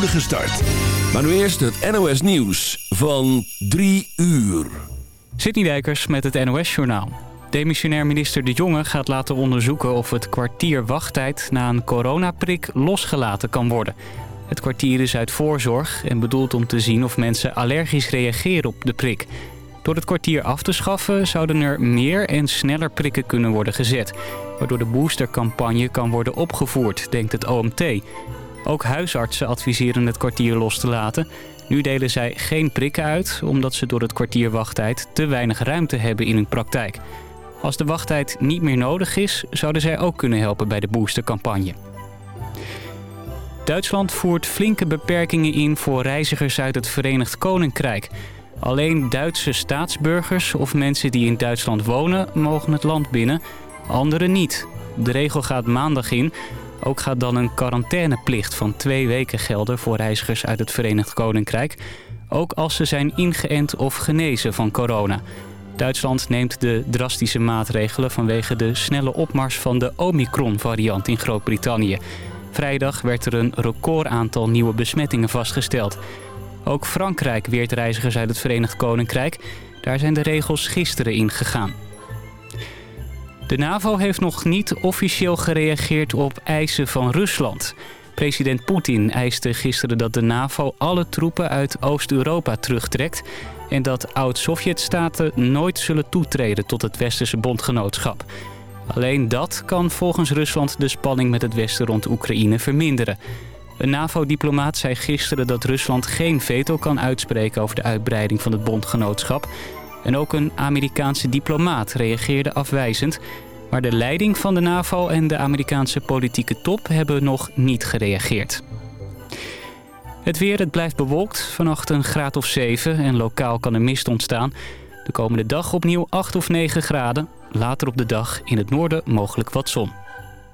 start. Maar nu eerst het NOS Nieuws van 3 uur. Sidney Dijkers met het NOS Journaal. Demissionair minister De Jonge gaat laten onderzoeken of het kwartier wachttijd na een coronaprik losgelaten kan worden. Het kwartier is uit voorzorg en bedoeld om te zien of mensen allergisch reageren op de prik. Door het kwartier af te schaffen zouden er meer en sneller prikken kunnen worden gezet. Waardoor de boostercampagne kan worden opgevoerd, denkt het OMT. Ook huisartsen adviseren het kwartier los te laten. Nu delen zij geen prikken uit, omdat ze door het kwartier wachttijd te weinig ruimte hebben in hun praktijk. Als de wachttijd niet meer nodig is, zouden zij ook kunnen helpen bij de boostercampagne. Duitsland voert flinke beperkingen in voor reizigers uit het Verenigd Koninkrijk. Alleen Duitse staatsburgers of mensen die in Duitsland wonen mogen het land binnen, anderen niet. De regel gaat maandag in. Ook gaat dan een quarantaineplicht van twee weken gelden voor reizigers uit het Verenigd Koninkrijk. Ook als ze zijn ingeënt of genezen van corona. Duitsland neemt de drastische maatregelen vanwege de snelle opmars van de Omicron-variant in Groot-Brittannië. Vrijdag werd er een recordaantal nieuwe besmettingen vastgesteld. Ook Frankrijk weert reizigers uit het Verenigd Koninkrijk. Daar zijn de regels gisteren ingegaan. De NAVO heeft nog niet officieel gereageerd op eisen van Rusland. President Poetin eiste gisteren dat de NAVO alle troepen uit Oost-Europa terugtrekt... en dat oud-Sovjet-staten nooit zullen toetreden tot het Westerse bondgenootschap. Alleen dat kan volgens Rusland de spanning met het Westen rond Oekraïne verminderen. Een NAVO-diplomaat zei gisteren dat Rusland geen veto kan uitspreken over de uitbreiding van het bondgenootschap. En ook een Amerikaanse diplomaat reageerde afwijzend. Maar de leiding van de NAVO en de Amerikaanse politieke top hebben nog niet gereageerd. Het weer, het blijft bewolkt. Vannacht een graad of 7 en lokaal kan er mist ontstaan. De komende dag opnieuw 8 of 9 graden. Later op de dag in het noorden mogelijk wat zon.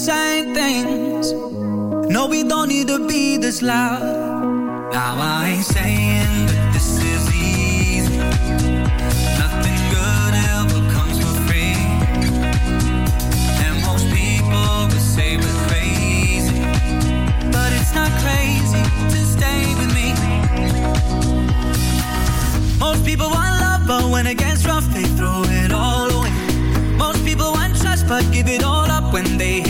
Same things. No, we don't need to be this loud. Now I ain't saying that this is easy. Nothing good ever comes for free. And most people would say we're crazy. But it's not crazy to stay with me. Most people want love, but when it gets rough, they throw it all away. Most people want trust, but give it all up when they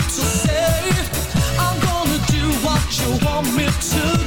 me to say. I'm gonna do what you want me to.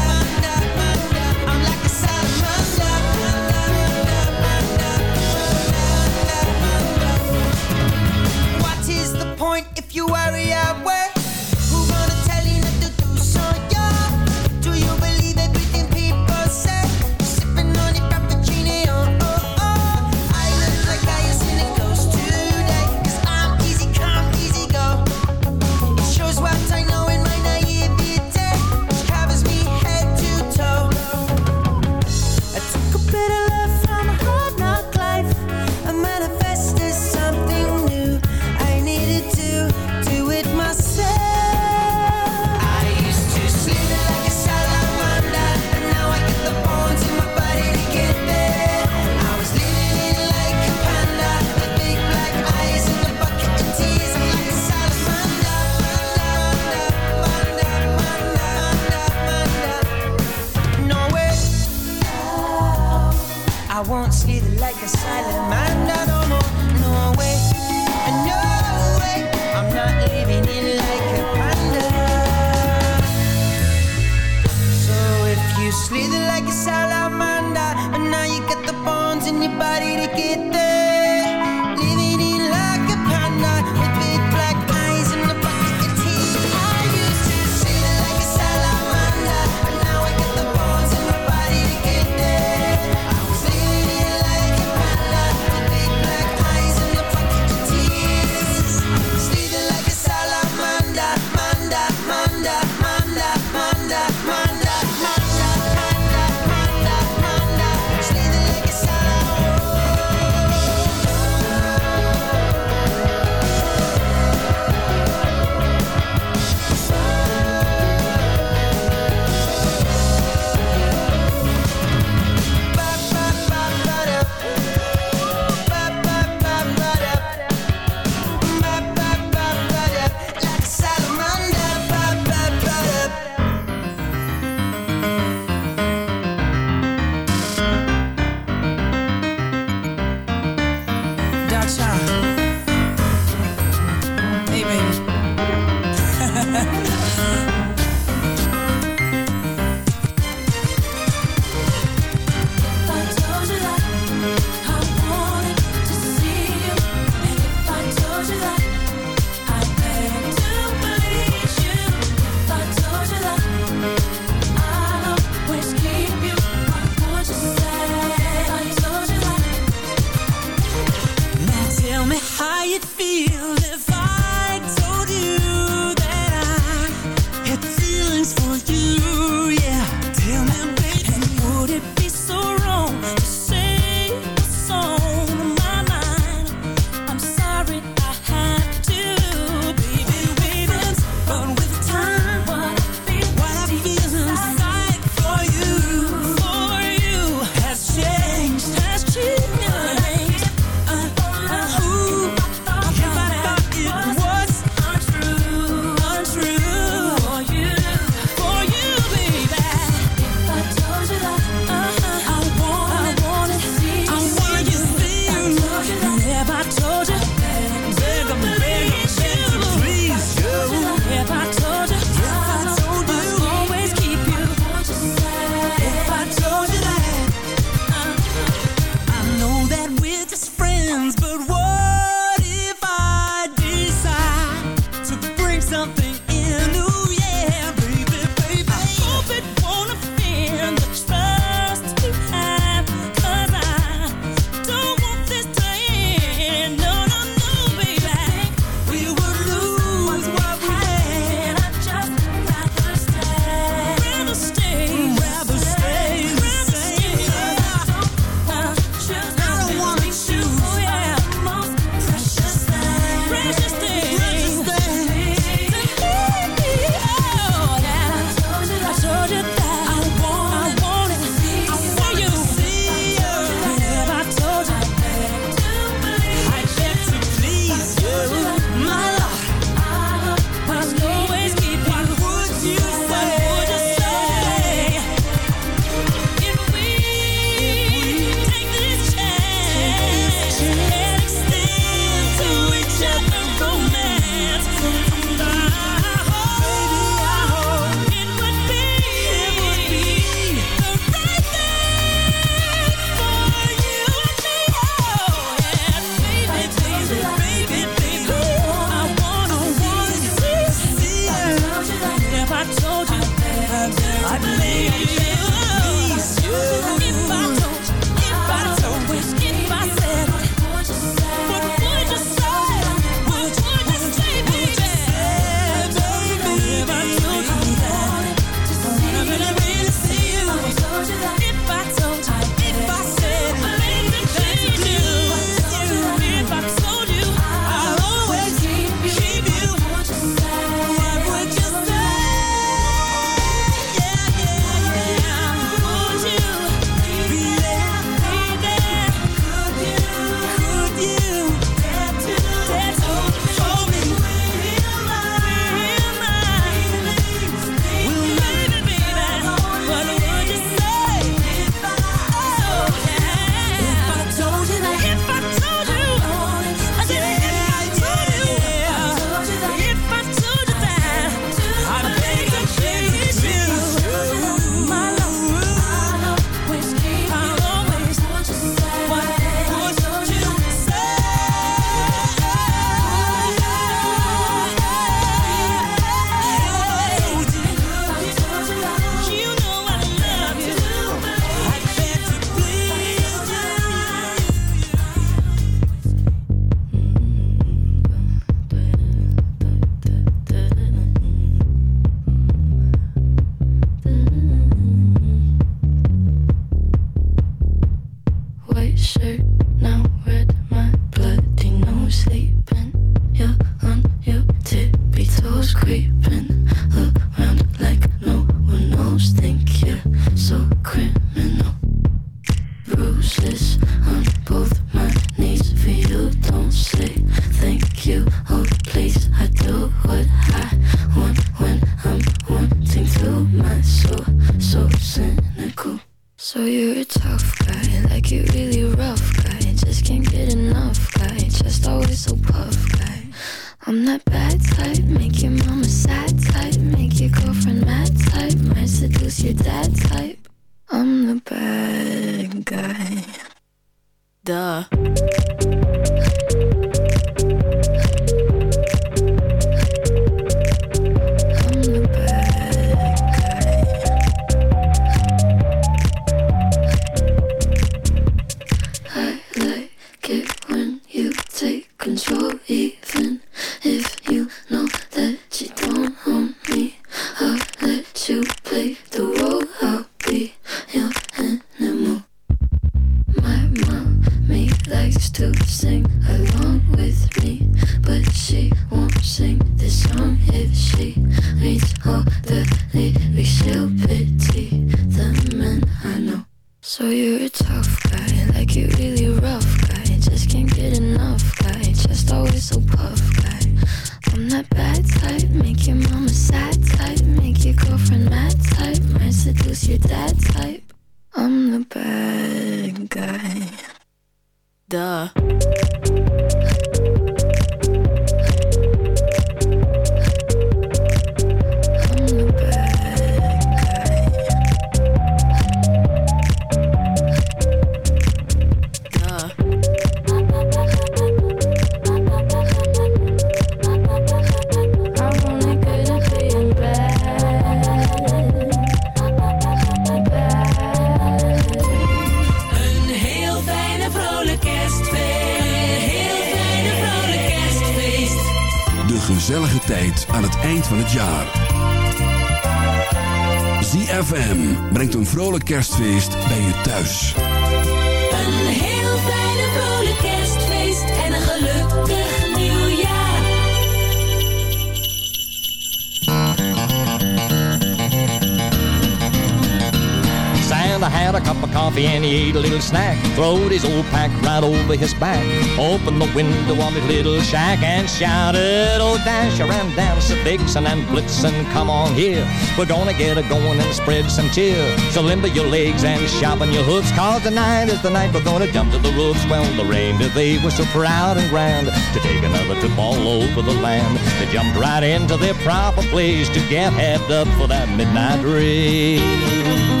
Santa had a cup of coffee and he ate a little snack. Throwed his old pack right over his back. Opened the window of his little shack and shouted, Oh, Dasher and Dancer, Vixen and Blitzen, come on here. We're gonna get a going and spread some cheer. So limber your legs and sharpen your hooves, cause tonight is the night we're gonna jump to the roofs. Well, the reindeer, they were so proud and grand to take another trip all over the land. They jumped right into their proper place to get head up for that midnight race.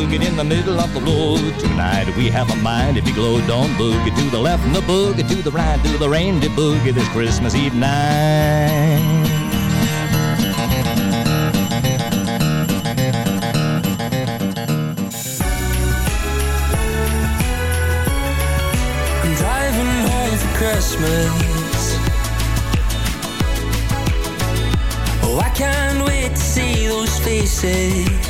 Boogie in the middle of the road. Tonight we have a mind if you glow. Don't boogie to the left and the boogie to the right. Do the reindeer boogie this Christmas Eve night. I'm driving home for Christmas. Oh, I can't wait to see those faces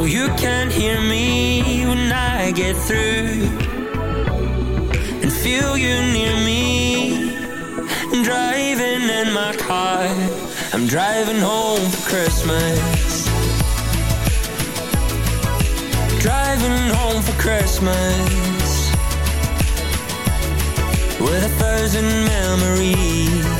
Though you can't hear me when I get through. And feel you near me. Driving in my car. I'm driving home for Christmas. Driving home for Christmas. With a thousand memories.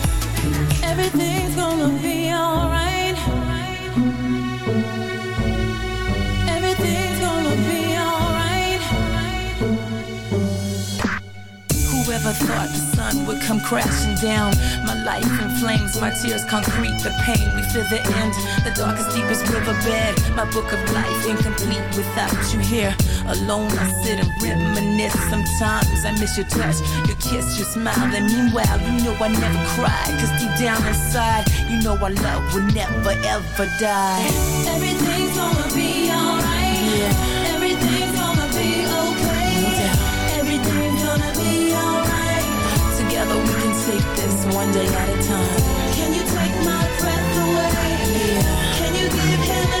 Everything's gonna be alright. Everything's gonna be alright. Whoever thought the sun would come crashing down? My life in flames, my tears concrete, the pain. We feel the end, the darkest, deepest riverbed. My book of life incomplete without you here. Alone, I sit and reminisce. Sometimes I miss your touch, your kiss, your smile. And meanwhile, you know I never cry. Cause deep down inside, you know our love will never ever die. Everything's gonna be alright. Yeah. Everything's gonna be okay. Doubt. Everything's gonna be alright. Together we can take this one day at a time. Can you take my breath away? Yeah. Can you give him a life today?